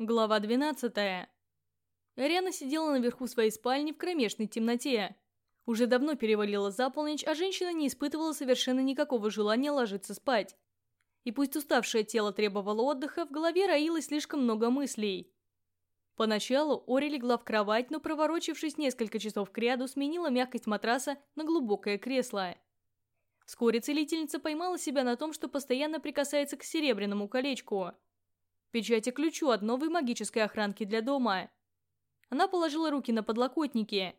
Глава 12. Ариана сидела наверху своей спальни в кромешной темноте. Уже давно перевалила за полночь, а женщина не испытывала совершенно никакого желания ложиться спать. И пусть уставшее тело требовало отдыха, в голове роилось слишком много мыслей. Поначалу Ори легла в кровать, но проворочившись несколько часов кряду, сменила мягкость матраса на глубокое кресло. Вскоре целительница поймала себя на том, что постоянно прикасается к серебряному колечку. Печати ключу от новой магической охранки для дома. Она положила руки на подлокотники,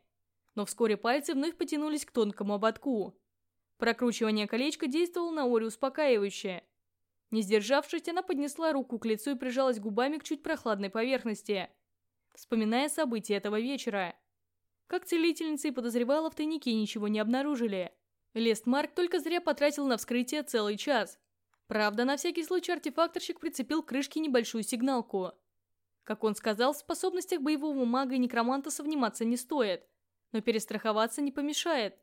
но вскоре пальцы вновь потянулись к тонкому ободку. Прокручивание колечка действовало на Ори успокаивающе. Не сдержавшись, она поднесла руку к лицу и прижалась губами к чуть прохладной поверхности, вспоминая события этого вечера. Как целительница и подозревала, в тайнике ничего не обнаружили. Лестмарк только зря потратил на вскрытие целый час. Правда, на всякий случай артефакторщик прицепил к крышке небольшую сигналку. Как он сказал, в способностях боевого мага и некроманта совниматься не стоит, но перестраховаться не помешает.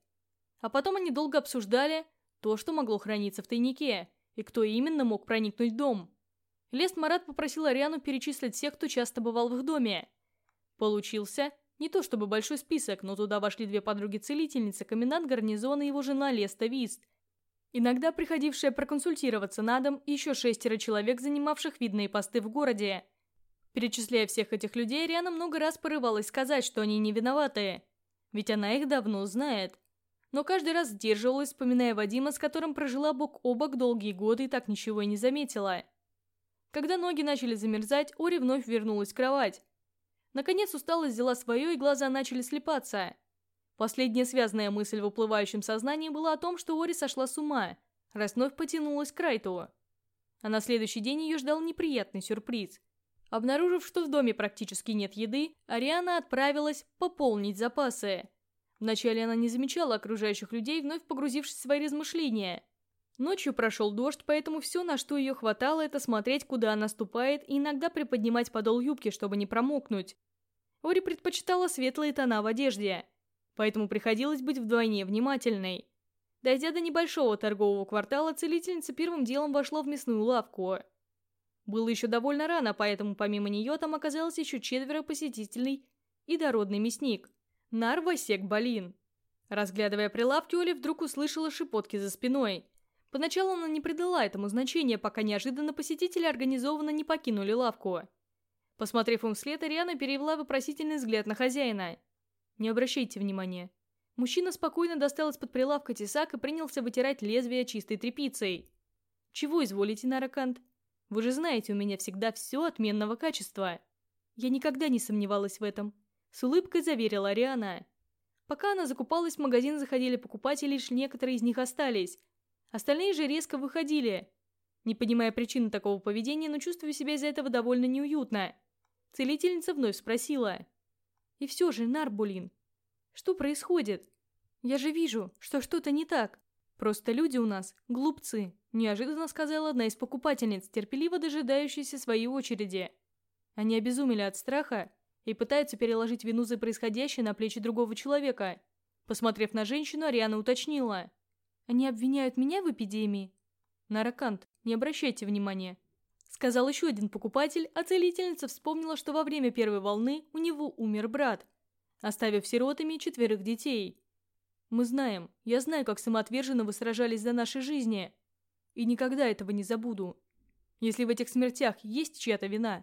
А потом они долго обсуждали то, что могло храниться в тайнике, и кто именно мог проникнуть в дом. Лест Марат попросил Ариану перечислить всех, кто часто бывал в их доме. Получился не то чтобы большой список, но туда вошли две подруги-целительницы, комендант гарнизона и его жена Леста Вист. Иногда приходившая проконсультироваться на дом еще шестеро человек, занимавших видные посты в городе. Перечисляя всех этих людей, Ариана много раз порывалась сказать, что они не виноватые. Ведь она их давно знает но каждый раз сдерживалась, вспоминая Вадима, с которым прожила бок о бок долгие годы и так ничего и не заметила. Когда ноги начали замерзать, Ори вновь вернулась в кровать. Наконец усталость взяла свое, и глаза начали слепаться. Последняя связанная мысль в уплывающем сознании была о том, что Ори сошла с ума, раз вновь потянулась к Райту. А на следующий день ее ждал неприятный сюрприз. Обнаружив, что в доме практически нет еды, Ариана отправилась пополнить запасы. Вначале она не замечала окружающих людей, вновь погрузившись в свои размышления. Ночью прошел дождь, поэтому все, на что ее хватало, это смотреть, куда она ступает, и иногда приподнимать подол юбки, чтобы не промокнуть. Ори предпочитала светлые тона в одежде, поэтому приходилось быть вдвойне внимательной. Дойдя до небольшого торгового квартала, целительница первым делом вошла в мясную лавку. Было еще довольно рано, поэтому помимо нее там оказалось еще четверо посетителей и дородный мясник – Нарвасек Балин. Разглядывая прилавки, Оля вдруг услышала шепотки за спиной. Поначалу она не придала этому значения, пока неожиданно посетители организованно не покинули лавку. Посмотрев им вслед, Ариана перевела вопросительный взгляд на хозяина. «Не обращайте внимания». Мужчина спокойно достал из-под прилавка тесак и принялся вытирать лезвие чистой тряпицей. «Чего изволите, Наракант? Вы же знаете, у меня всегда все отменного качества». Я никогда не сомневалась в этом. С улыбкой заверила Ариана. Пока она закупалась, в магазин заходили покупатели, лишь некоторые из них остались. Остальные же резко выходили. Не понимая причины такого поведения, но чувствуя себя из-за этого довольно неуютно. Целительница вновь спросила. «И все же, Нарбулин, что происходит? Я же вижу, что что-то не так. Просто люди у нас глупцы», неожиданно сказала одна из покупательниц, терпеливо дожидающаяся своей очереди. Они обезумели от страха и пытается переложить вину за происходящее на плечи другого человека. Посмотрев на женщину, Ариана уточнила. «Они обвиняют меня в эпидемии?» «Наракант, не обращайте внимания», — сказал еще один покупатель, а целительница вспомнила, что во время первой волны у него умер брат, оставив сиротами четверых детей. «Мы знаем, я знаю, как самоотверженно вы сражались за наши жизни, и никогда этого не забуду. Если в этих смертях есть чья-то вина,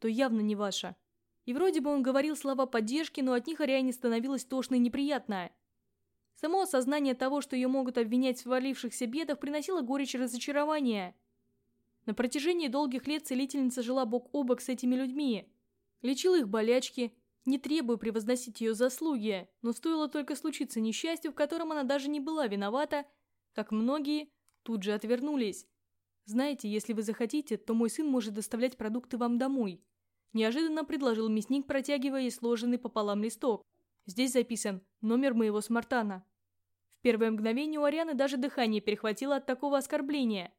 то явно не ваша». И вроде бы он говорил слова поддержки, но от них Ариане становилось тошно и неприятно. Само осознание того, что ее могут обвинять в свалившихся бедах, приносило горечь и разочарование. На протяжении долгих лет целительница жила бок о бок с этими людьми. Лечила их болячки, не требуя превозносить ее заслуги, но стоило только случиться несчастью, в котором она даже не была виновата, как многие тут же отвернулись. Знаете, если вы захотите, то мой сын может доставлять продукты вам домой. Неожиданно предложил мясник, протягивая сложенный пополам листок. Здесь записан номер моего смартана. В первое мгновение у Арианы даже дыхание перехватило от такого оскорбления.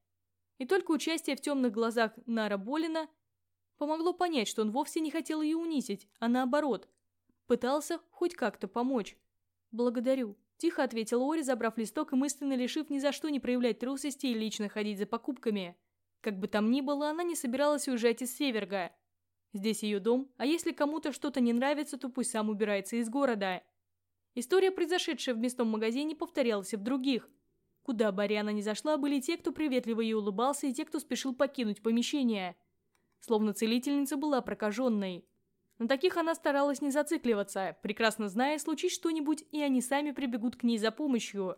И только участие в темных глазах Нара Болина помогло понять, что он вовсе не хотел ее унизить, а наоборот, пытался хоть как-то помочь. «Благодарю», – тихо ответила Ори, забрав листок и мысленно решив ни за что не проявлять трусости и лично ходить за покупками. Как бы там ни было, она не собиралась уезжать из Северга. Здесь ее дом, а если кому-то что-то не нравится, то пусть сам убирается из города. История, произошедшая в мясном магазине, повторялась и в других. Куда бы Ариана ни зашла, были те, кто приветливо ей улыбался, и те, кто спешил покинуть помещение. Словно целительница была прокаженной. На таких она старалась не зацикливаться, прекрасно зная, случись что-нибудь, и они сами прибегут к ней за помощью.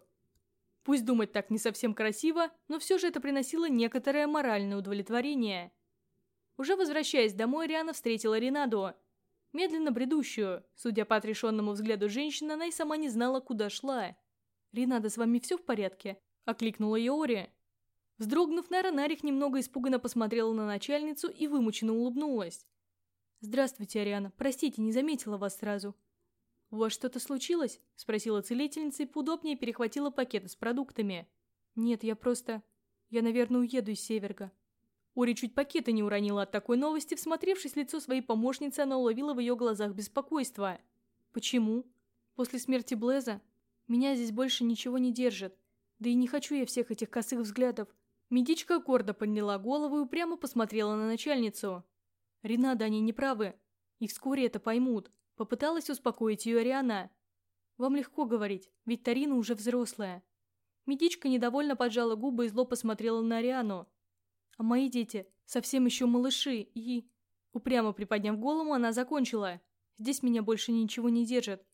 Пусть думать так не совсем красиво, но все же это приносило некоторое моральное удовлетворение. Уже возвращаясь домой, Риана встретила Ренаду. Медленно бредущую. Судя по отрешенному взгляду женщины, она и сама не знала, куда шла. «Ренада, с вами все в порядке?» – окликнула ее Ори. Вздрогнув, Нара Нарих немного испуганно посмотрела на начальницу и вымученно улыбнулась. «Здравствуйте, Ариана. Простите, не заметила вас сразу». «У вас что-то случилось?» – спросила целительница и поудобнее перехватила пакеты с продуктами. «Нет, я просто... Я, наверное, уеду из Северга». Ори чуть пакеты не уронила от такой новости, всмотревшись в лицо своей помощницы, она уловила в ее глазах беспокойство. «Почему?» «После смерти Блеза меня здесь больше ничего не держит. Да и не хочу я всех этих косых взглядов». Медичка гордо подняла голову и прямо посмотрела на начальницу. «Ренада, они не правы. И вскоре это поймут. Попыталась успокоить ее Ариана. «Вам легко говорить, ведь Тарина уже взрослая». Медичка недовольно поджала губы и зло посмотрела на Ариану. «А мои дети совсем еще малыши и...» Упрямо приподняв голову, она закончила. «Здесь меня больше ничего не держит.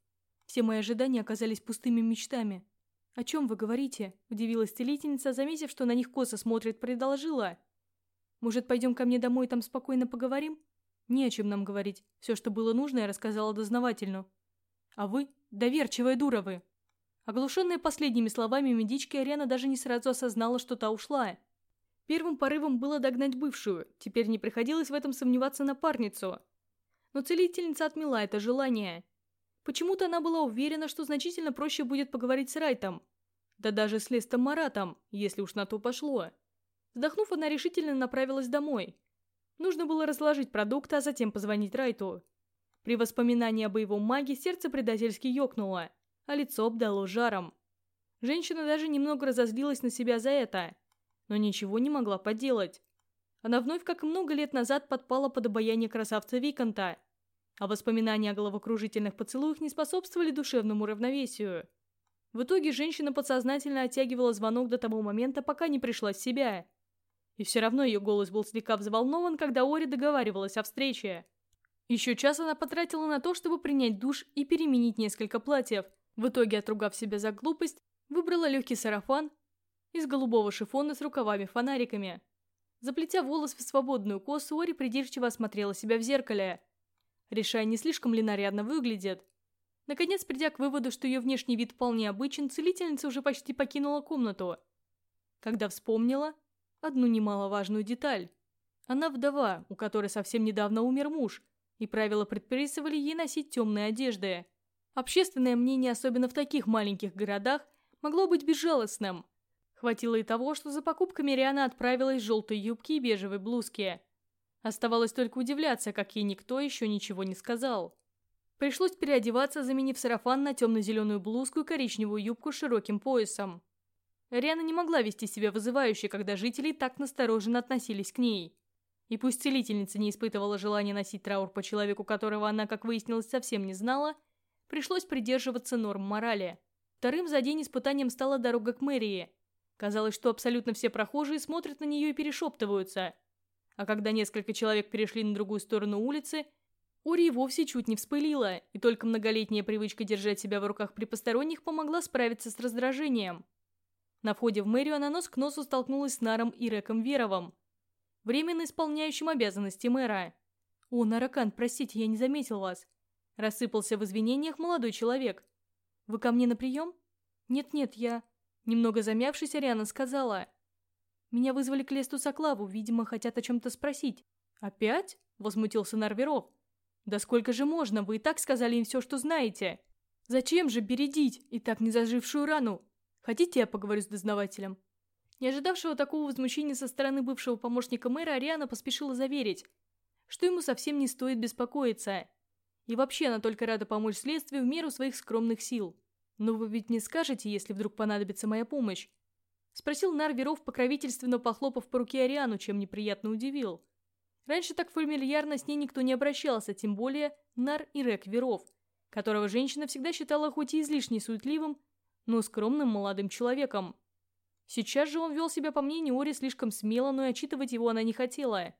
Все мои ожидания оказались пустыми мечтами». «О чем вы говорите?» – удивилась целительница, заметив, что на них косо смотрит, продолжила. «Может, пойдем ко мне домой и там спокойно поговорим?» Не о чем нам говорить. Все, что было нужно, я рассказала дознавательну. А вы? Доверчивая дура вы. Оглушенная последними словами медички, Ариана даже не сразу осознала, что та ушла. Первым порывом было догнать бывшую, теперь не приходилось в этом сомневаться напарницу. Но целительница отмела это желание. Почему-то она была уверена, что значительно проще будет поговорить с Райтом. Да даже с Лестом Маратом, если уж на то пошло. Вздохнув, она решительно направилась домой. Нужно было разложить продукты, а затем позвонить Райту. При воспоминании о боевом маге сердце предательски ёкнуло, а лицо обдало жаром. Женщина даже немного разозлилась на себя за это, но ничего не могла поделать. Она вновь, как много лет назад, подпала под обаяние красавца Виконта, а воспоминания о головокружительных поцелуях не способствовали душевному равновесию. В итоге женщина подсознательно оттягивала звонок до того момента, пока не пришла в себя – и все равно ее голос был слегка взволнован, когда Ори договаривалась о встрече. Еще час она потратила на то, чтобы принять душ и переменить несколько платьев. В итоге, отругав себя за глупость, выбрала легкий сарафан из голубого шифона с рукавами-фонариками. Заплетя волос в свободную косу, Ори придирчиво осмотрела себя в зеркале, решая, не слишком ли нарядно выглядит. Наконец, придя к выводу, что ее внешний вид вполне обычен, целительница уже почти покинула комнату. Когда вспомнила, одну немаловажную деталь. Она вдова, у которой совсем недавно умер муж, и правила предписывали ей носить темные одежды. Общественное мнение, особенно в таких маленьких городах, могло быть безжалостным. Хватило и того, что за покупками Риана отправилась в желтой юбке и бежевой блузке. Оставалось только удивляться, как ей никто еще ничего не сказал. Пришлось переодеваться, заменив сарафан на темно-зеленую блузку и коричневую юбку с широким поясом. Риана не могла вести себя вызывающе, когда жители так настороженно относились к ней. И пусть целительница не испытывала желания носить траур по человеку, которого она, как выяснилось, совсем не знала, пришлось придерживаться норм морали. Вторым за день испытанием стала дорога к мэрии. Казалось, что абсолютно все прохожие смотрят на нее и перешептываются. А когда несколько человек перешли на другую сторону улицы, Ури вовсе чуть не вспылила, и только многолетняя привычка держать себя в руках при посторонних помогла справиться с раздражением. На входе в мэрию она нос к носу столкнулась с Наром и Реком Веровым, временно исполняющим обязанности мэра. «О, Наракан, простите, я не заметил вас». Рассыпался в извинениях молодой человек. «Вы ко мне на прием?» «Нет-нет, я...» Немного замявшись, Ариана сказала. «Меня вызвали к Лесту Соклаву, видимо, хотят о чем-то спросить». «Опять?» – возмутился Нарверов. «Да сколько же можно? Вы и так сказали им все, что знаете. Зачем же бередить и так не зажившую рану? Хотите, я поговорю с дознавателем?» Не ожидавшего такого возмущения со стороны бывшего помощника мэра, Ариана поспешила заверить, что ему совсем не стоит беспокоиться. И вообще она только рада помочь следствию в меру своих скромных сил. «Но вы ведь не скажете, если вдруг понадобится моя помощь?» Спросил Нар Веров, покровительственно похлопав по руке Ариану, чем неприятно удивил. Раньше так фамильярно с ней никто не обращался, тем более Нар и Рек Веров, которого женщина всегда считала хоть и излишне суетливым, но скромным молодым человеком. Сейчас же он вел себя, по мнению Ори, слишком смело, но и отчитывать его она не хотела,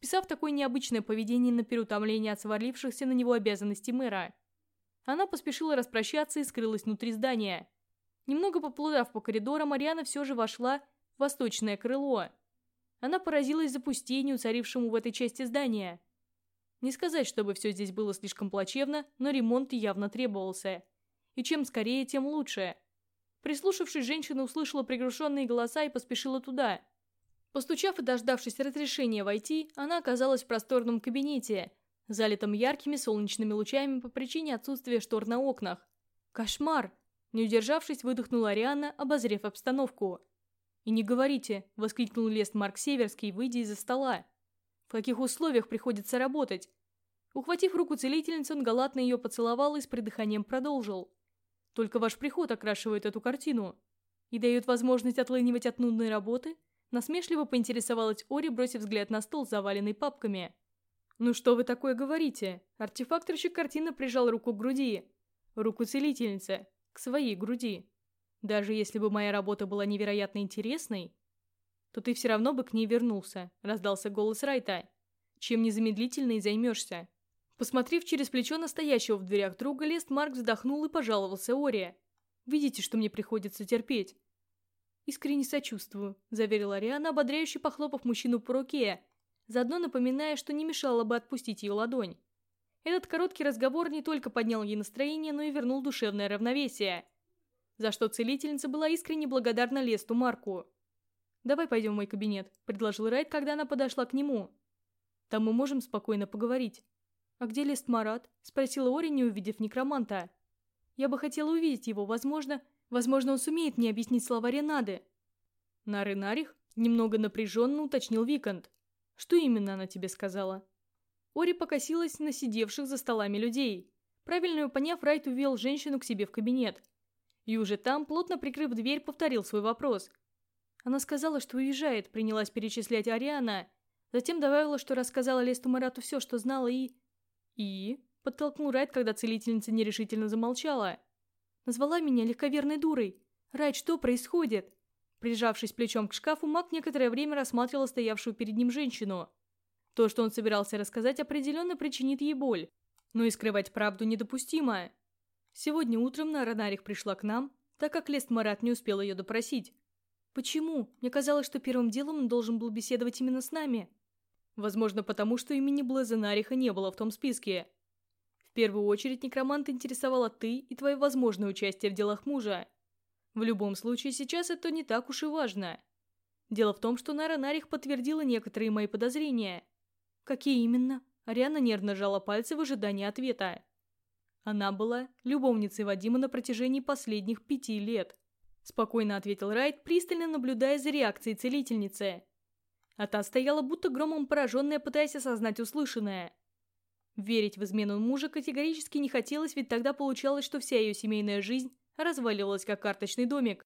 писав такое необычное поведение на переутомление от свалившихся на него обязанностей мэра. Она поспешила распрощаться и скрылась внутри здания. Немного поплутав по коридорам, Ариана все же вошла в восточное крыло. Она поразилась запустению, царившему в этой части здания. Не сказать, чтобы все здесь было слишком плачевно, но ремонт явно требовался. И чем скорее, тем лучше. Прислушавшись, женщина услышала приглушенные голоса и поспешила туда. Постучав и дождавшись разрешения войти, она оказалась в просторном кабинете, залитом яркими солнечными лучами по причине отсутствия штор на окнах. «Кошмар!» Не удержавшись, выдохнула Ариана, обозрев обстановку. «И не говорите!» – воскликнул Лест Марк Северский, выйдя из-за стола. «В каких условиях приходится работать?» Ухватив руку целительницы, он галатно ее поцеловал и с придыханием продолжил. «Только ваш приход окрашивает эту картину и дает возможность отлынивать от нудной работы?» Насмешливо поинтересовалась Ори, бросив взгляд на стол, заваленный папками. «Ну что вы такое говорите?» Артефакторщик картина прижал руку к груди. Руку целительницы. К своей груди. Даже если бы моя работа была невероятно интересной, то ты все равно бы к ней вернулся, раздался голос Райта. Чем незамедлительно и займешься. Посмотрев через плечо настоящего в дверях друга, Лест Марк вздохнул и пожаловался Оре. «Видите, что мне приходится терпеть?» «Искренне сочувствую», — заверила Ариана, ободряюще похлопав мужчину по руке, заодно напоминая, что не мешало бы отпустить ее ладонь. Этот короткий разговор не только поднял ей настроение, но и вернул душевное равновесие, за что целительница была искренне благодарна Лесту Марку. «Давай пойдем в мой кабинет», — предложил Райт, когда она подошла к нему. «Там мы можем спокойно поговорить». «А где Лест Марат?» — спросила Ори, не увидев некроманта. «Я бы хотела увидеть его, возможно, возможно, он сумеет мне объяснить слова Ренады». «Нары Нарих?» — немного напряженно уточнил Викант. Что именно она тебе сказала?» Ори покосилась на сидевших за столами людей. Правильно поняв, Райт увел женщину к себе в кабинет. И уже там, плотно прикрыв дверь, повторил свой вопрос. Она сказала, что уезжает, принялась перечислять Ариана. Затем добавила, что рассказала Лесту Марату все, что знала и... «И?» – подтолкнул Райт, когда целительница нерешительно замолчала. Назвала меня легковерной дурой. «Райт, что происходит?» Прижавшись плечом к шкафу, маг некоторое время рассматривал стоявшую перед ним женщину. То, что он собирался рассказать, определенно причинит ей боль. Но и скрывать правду недопустимо. Сегодня утром Наранарих пришла к нам, так как Лест Марат не успел ее допросить. Почему? Мне казалось, что первым делом он должен был беседовать именно с нами. Возможно, потому что имени Блэза Нариха не было в том списке. В первую очередь некромант интересовала ты и твое возможное участие в делах мужа. В любом случае, сейчас это не так уж и важно. Дело в том, что Нара Нарих подтвердила некоторые мои подозрения. Какие именно? Ариана нервно жала пальцы в ожидании ответа. Она была любовницей Вадима на протяжении последних пяти лет. Спокойно ответил Райт, пристально наблюдая за реакцией целительницы. А та стояла будто громом пораженная, пытаясь осознать услышанное. Верить в измену мужа категорически не хотелось, ведь тогда получалось, что вся ее семейная жизнь разваливалась, как карточный домик.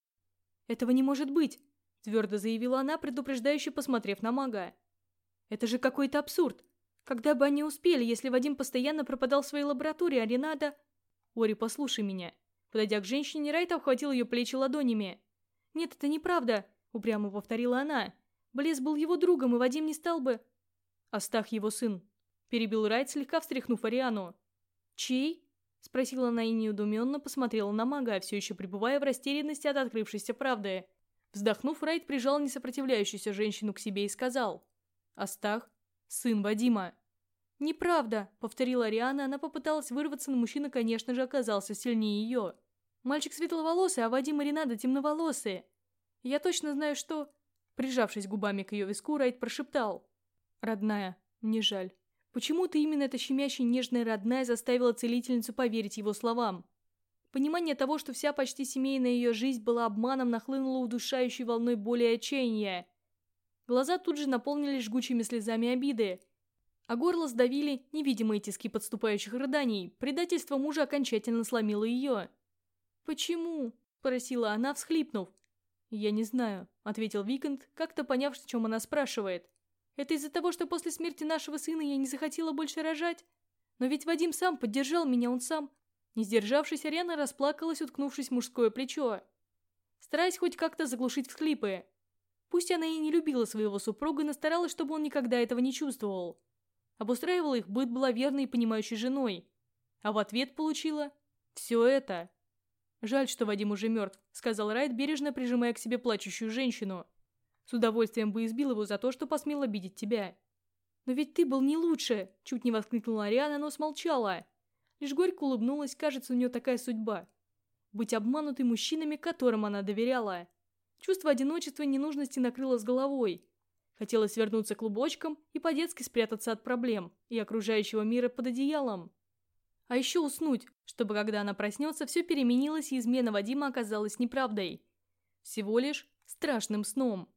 «Этого не может быть», – твердо заявила она, предупреждающе посмотрев на мага. «Это же какой-то абсурд. Когда бы они успели, если Вадим постоянно пропадал в своей лаборатории, а Ренада...» «Ори, послушай меня». Подойдя к женщине, Райт обхватил ее плечи ладонями. «Нет, это неправда», – упрямо повторила она. «Блес был его другом, и Вадим не стал бы...» «Астах его сын», – перебил Райт, слегка встряхнув Ариану. «Чей?» — спросила она и неудуменно посмотрела на мага, все еще пребывая в растерянности от открывшейся правды. Вздохнув, Райт прижал несопротивляющуюся женщину к себе и сказал. «Астах, сын Вадима». «Неправда», — повторила Ариана, она попыталась вырваться, но мужчина, конечно же, оказался сильнее ее. «Мальчик светловолосый, а Вадим и Ренада темноволосые. Я точно знаю, что...» Прижавшись губами к ее виску, Райт прошептал. «Родная, мне жаль». Почему-то именно эта щемящая нежная родная заставила целительницу поверить его словам. Понимание того, что вся почти семейная ее жизнь была обманом, нахлынуло удушающей волной боли и отчаяния. Глаза тут же наполнились жгучими слезами обиды, а горло сдавили невидимые тиски подступающих рыданий. Предательство мужа окончательно сломило ее. «Почему?» – просила она, всхлипнув. «Я не знаю», – ответил Викант, как-то поняв, о чем она спрашивает. Это из-за того, что после смерти нашего сына я не захотела больше рожать? Но ведь Вадим сам поддержал меня, он сам. Не сдержавшись, Ариана расплакалась, уткнувшись в мужское плечо. Стараясь хоть как-то заглушить всхлипы. Пусть она и не любила своего супруга, но старалась, чтобы он никогда этого не чувствовал. Обустраивала их быт, была верной и понимающей женой. А в ответ получила все это. «Жаль, что Вадим уже мертв», — сказал Райт, бережно прижимая к себе плачущую женщину. «С удовольствием бы избил его за то, что посмел обидеть тебя». «Но ведь ты был не лучше!» — чуть не воскликнула Ариана, но смолчала. Лишь горько улыбнулась, кажется, у нее такая судьба. Быть обманутой мужчинами, которым она доверяла. Чувство одиночества и ненужности накрыло с головой. Хотелось свернуться клубочком и по-детски спрятаться от проблем и окружающего мира под одеялом. А еще уснуть, чтобы когда она проснется, все переменилось и измена Вадима оказалась неправдой. Всего лишь страшным сном.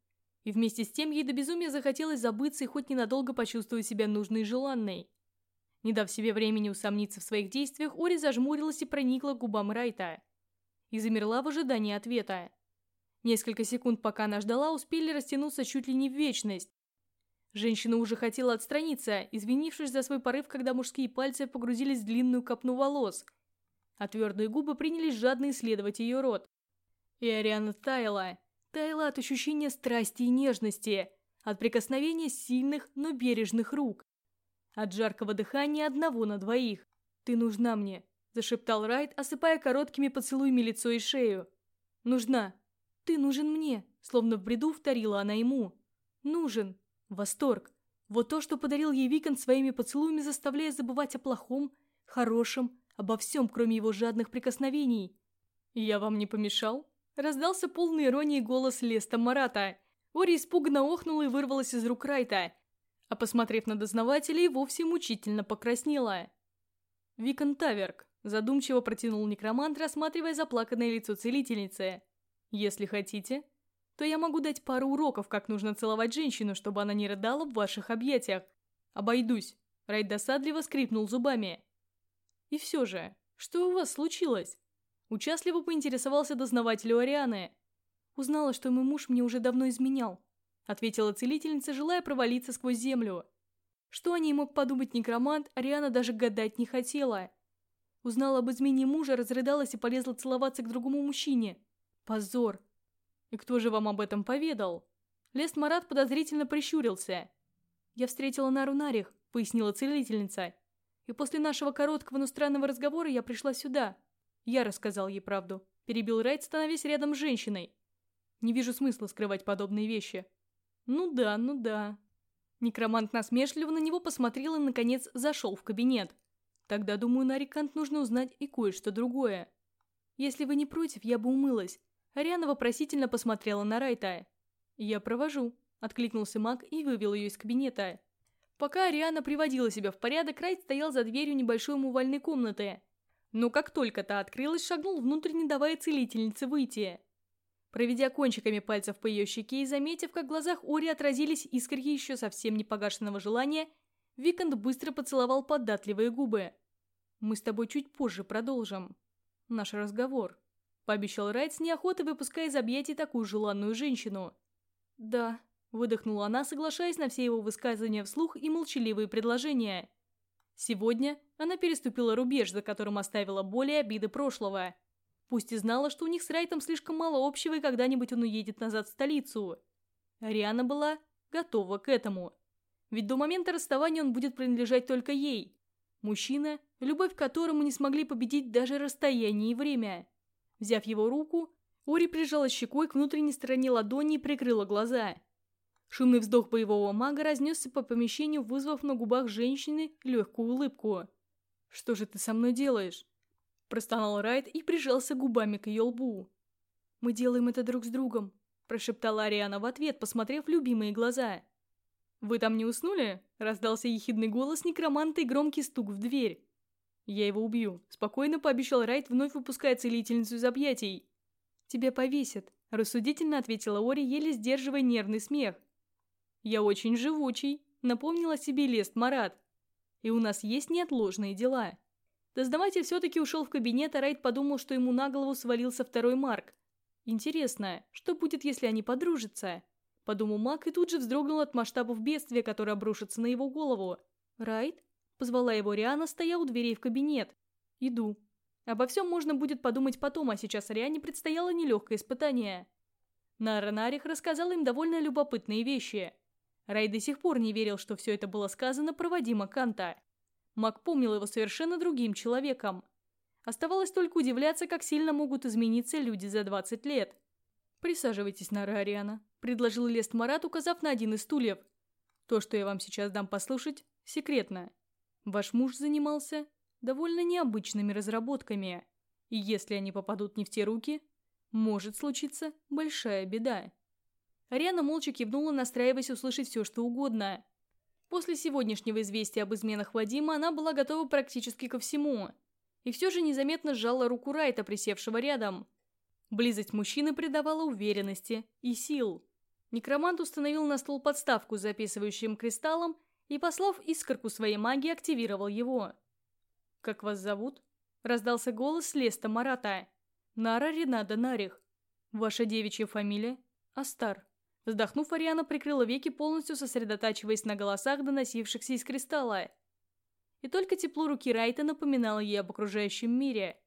И вместе с тем ей до безумия захотелось забыться и хоть ненадолго почувствовать себя нужной и желанной. Не дав себе времени усомниться в своих действиях, Ори зажмурилась и проникла к губам Райта. И замерла в ожидании ответа. Несколько секунд, пока она ждала, успели растянуться чуть ли не в вечность. Женщина уже хотела отстраниться, извинившись за свой порыв, когда мужские пальцы погрузились в длинную копну волос, а твердые губы принялись жадно исследовать ее рот. И Ариана таяла, таяла от ощущения страсти и нежности, от прикосновения сильных, но бережных рук, от жаркого дыхания одного на двоих. «Ты нужна мне», – зашептал Райт, осыпая короткими поцелуями лицо и шею. «Нужна», «Ты нужен мне», словно в бреду вторила она ему. «Нужен». Восторг. Вот то, что подарил ей Викон своими поцелуями, заставляя забывать о плохом, хорошем, обо всем, кроме его жадных прикосновений. «Я вам не помешал?» Раздался полный иронии голос Леста Марата. Ори испуганно охнула и вырвалась из рук Райта, а посмотрев на дознавателей, вовсе мучительно покраснела. Викон Таверк задумчиво протянул некромант, рассматривая заплаканное лицо целительницы. Если хотите, то я могу дать пару уроков, как нужно целовать женщину, чтобы она не рыдала в ваших объятиях. Обойдусь. Райт досадливо скрипнул зубами. И все же, что у вас случилось? Участливо поинтересовался дознаватель Арианы. Узнала, что мой муж мне уже давно изменял. Ответила целительница, желая провалиться сквозь землю. Что о ней мог подумать некромант, Ариана даже гадать не хотела. Узнала об измене мужа, разрыдалась и полезла целоваться к другому мужчине. Позор. И кто же вам об этом поведал? Лест Марат подозрительно прищурился. Я встретила Нару Нарих, пояснила целительница. И после нашего короткого, но странного разговора я пришла сюда. Я рассказал ей правду. Перебил Райт, становясь рядом с женщиной. Не вижу смысла скрывать подобные вещи. Ну да, ну да. Некромант насмешливо на него посмотрел и, наконец, зашел в кабинет. Тогда, думаю, Нарикант нужно узнать и кое-что другое. Если вы не против, я бы умылась. Ариана вопросительно посмотрела на Райта. «Я провожу», – откликнулся маг и вывел ее из кабинета. Пока Ариана приводила себя в порядок, Райт стоял за дверью небольшой умывальной комнаты. Но как только та открылась, шагнул внутрь, не давая целительнице выйти. Проведя кончиками пальцев по ее щеке и заметив, как в глазах Ори отразились искорки еще совсем не погашенного желания, Виканд быстро поцеловал податливые губы. «Мы с тобой чуть позже продолжим наш разговор», – пообещал Райт с неохотой, выпуская из объятий такую желанную женщину. «Да», – выдохнула она, соглашаясь на все его высказывания вслух и молчаливые предложения. Сегодня она переступила рубеж, за которым оставила более обиды прошлого. Пусть и знала, что у них с Райтом слишком мало общего и когда-нибудь он уедет назад в столицу. Ариана была готова к этому. Ведь до момента расставания он будет принадлежать только ей. Мужчина, любовь к которому не смогли победить даже расстояние и время. Взяв его руку, Ори прижала щекой к внутренней стороне ладони и прикрыла глаза. Шумный вздох боевого мага разнесся по помещению, вызвав на губах женщины легкую улыбку. «Что же ты со мной делаешь?» Простонал Райт и прижался губами к ее лбу. «Мы делаем это друг с другом», прошептала Ариана в ответ, посмотрев любимые глаза. «Вы там не уснули?» – раздался ехидный голос некроманта и громкий стук в дверь. «Я его убью», – спокойно пообещал Райт, вновь выпуская целительницу из объятий. «Тебя повесят», – рассудительно ответила Ори, еле сдерживая нервный смех. «Я очень живучий», – напомнил о себе Лест Марат. «И у нас есть неотложные дела». Дознаватель все-таки ушел в кабинет, а Райт подумал, что ему на голову свалился второй Марк. «Интересно, что будет, если они подружатся?» Подумал маг и тут же вздрогнул от масштабов бедствия, которое обрушится на его голову. «Райт?» – позвала его Риана, стоя у дверей в кабинет. «Иду». Обо всем можно будет подумать потом, а сейчас Риане предстояло нелегкое испытание. Нара Нарих рассказала им довольно любопытные вещи. Рай до сих пор не верил, что все это было сказано проводимо Канта. Маг помнил его совершенно другим человеком. Оставалось только удивляться, как сильно могут измениться люди за 20 лет. «Присаживайтесь, Нара Ариана», – предложил Лест Марат, указав на один из стульев. «То, что я вам сейчас дам послушать, секретно. Ваш муж занимался довольно необычными разработками, и если они попадут не в те руки, может случиться большая беда». Ариана молча кивнула, настраиваясь услышать все, что угодно. После сегодняшнего известия об изменах Вадима она была готова практически ко всему. И все же незаметно сжала руку Райта, присевшего рядом – Близость мужчины придавала уверенности и сил. Некромант установил на стол подставку с записывающим кристаллом и, послав искорку своей магии, активировал его. «Как вас зовут?» – раздался голос Леста Марата. «Нара Ренада Нарих. Ваша девичья фамилия?» «Астар». Вздохнув, Ариана прикрыла веки, полностью сосредотачиваясь на голосах, доносившихся из кристалла. И только тепло руки Райта напоминало ей об окружающем мире –